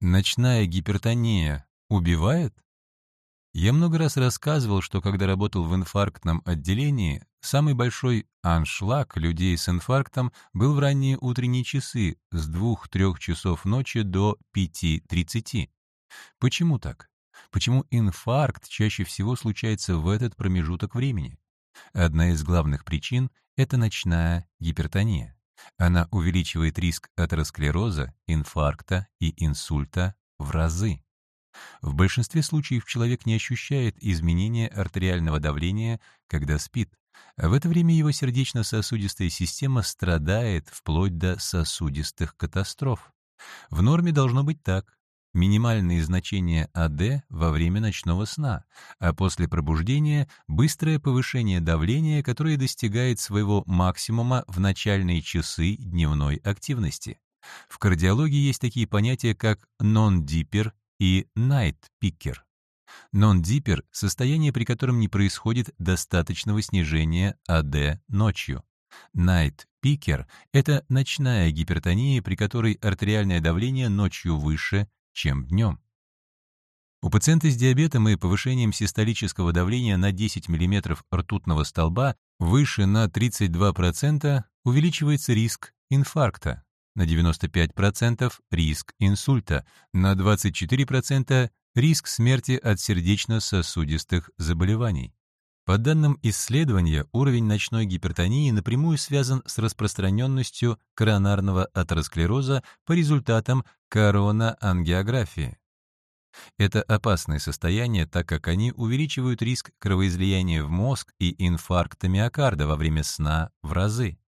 Ночная гипертония убивает? Я много раз рассказывал, что когда работал в инфарктном отделении, самый большой аншлаг людей с инфарктом был в ранние утренние часы с 2-3 часов ночи до 5.30. Почему так? Почему инфаркт чаще всего случается в этот промежуток времени? Одна из главных причин — это ночная гипертония. Она увеличивает риск атеросклероза, инфаркта и инсульта в разы. В большинстве случаев человек не ощущает изменения артериального давления, когда спит, а в это время его сердечно-сосудистая система страдает вплоть до сосудистых катастроф. В норме должно быть так минимальные значения АД во время ночного сна, а после пробуждения быстрое повышение давления, которое достигает своего максимума в начальные часы дневной активности. В кардиологии есть такие понятия, как non-dipper и night-picker. Non-dipper — состояние, при котором не происходит достаточного снижения АД ночью. Night Picker — это ночная гипертония, при которой артериальное давление ночью выше, чем днем. У пациента с диабетом и повышением систолического давления на 10 мм ртутного столба выше на 32% увеличивается риск инфаркта, на 95% риск инсульта, на 24% риск смерти от сердечно-сосудистых заболеваний. По данным исследования, уровень ночной гипертонии напрямую связан с распространенностью коронарного атеросклероза по результатам короноангиографии. Это опасное состояние, так как они увеличивают риск кровоизлияния в мозг и инфаркта миокарда во время сна в разы.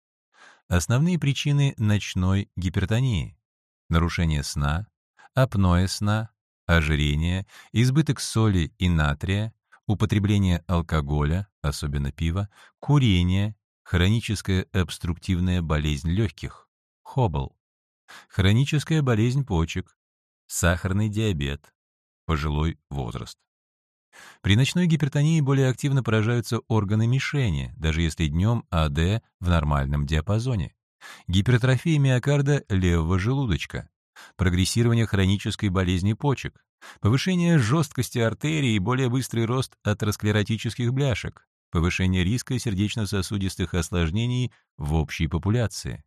Основные причины ночной гипертонии — нарушение сна, апноэ сна, ожирение, избыток соли и натрия, употребление алкоголя, особенно пива, курение, хроническая обструктивная болезнь легких, хобл, хроническая болезнь почек, сахарный диабет, пожилой возраст. При ночной гипертонии более активно поражаются органы мишени, даже если днем АД в нормальном диапазоне. Гипертрофия миокарда левого желудочка, прогрессирование хронической болезни почек, повышение жесткости артерий и более быстрый рост атеросклеротических бляшек, повышение риска сердечно-сосудистых осложнений в общей популяции.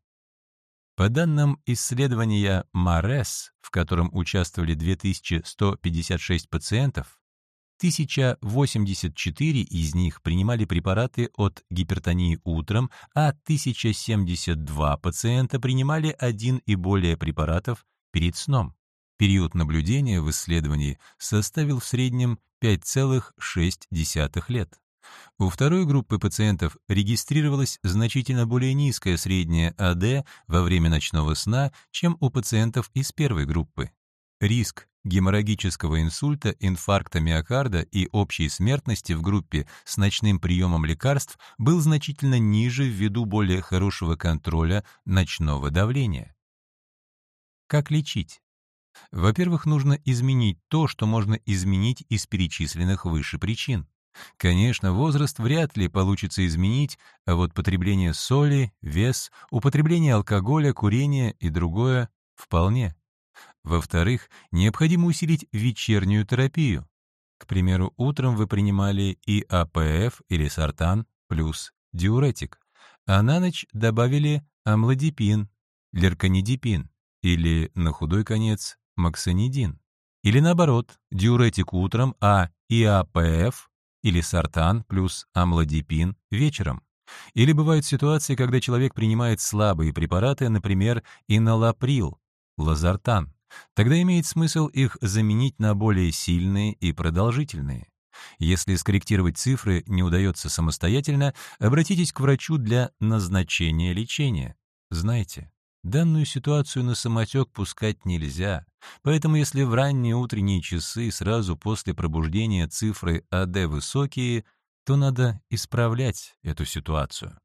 По данным исследования МАРЕС, в котором участвовали 2156 пациентов, 1084 из них принимали препараты от гипертонии утром, а 1072 пациента принимали один и более препаратов перед сном. Период наблюдения в исследовании составил в среднем 5,6 лет. У второй группы пациентов регистрировалась значительно более низкая средняя АД во время ночного сна, чем у пациентов из первой группы. Риск геморрагического инсульта, инфаркта миокарда и общей смертности в группе с ночным приемом лекарств был значительно ниже ввиду более хорошего контроля ночного давления. Как лечить? Во-первых, нужно изменить то, что можно изменить из перечисленных выше причин. Конечно, возраст вряд ли получится изменить, а вот потребление соли, вес, употребление алкоголя, курение и другое — вполне. Во-вторых, необходимо усилить вечернюю терапию. К примеру, утром вы принимали и АПФ или сортан плюс диуретик, а на ночь добавили амлодипин, лерканидипин или, на худой конец, максонидин. Или наоборот, диуретик утром, а ИАПФ или сортан плюс амлодипин вечером. Или бывают ситуации, когда человек принимает слабые препараты, например, иналаприл, лазартан. Тогда имеет смысл их заменить на более сильные и продолжительные. Если скорректировать цифры не удается самостоятельно, обратитесь к врачу для назначения лечения. Знаете, данную ситуацию на самотек пускать нельзя, поэтому если в ранние утренние часы сразу после пробуждения цифры АД высокие, то надо исправлять эту ситуацию.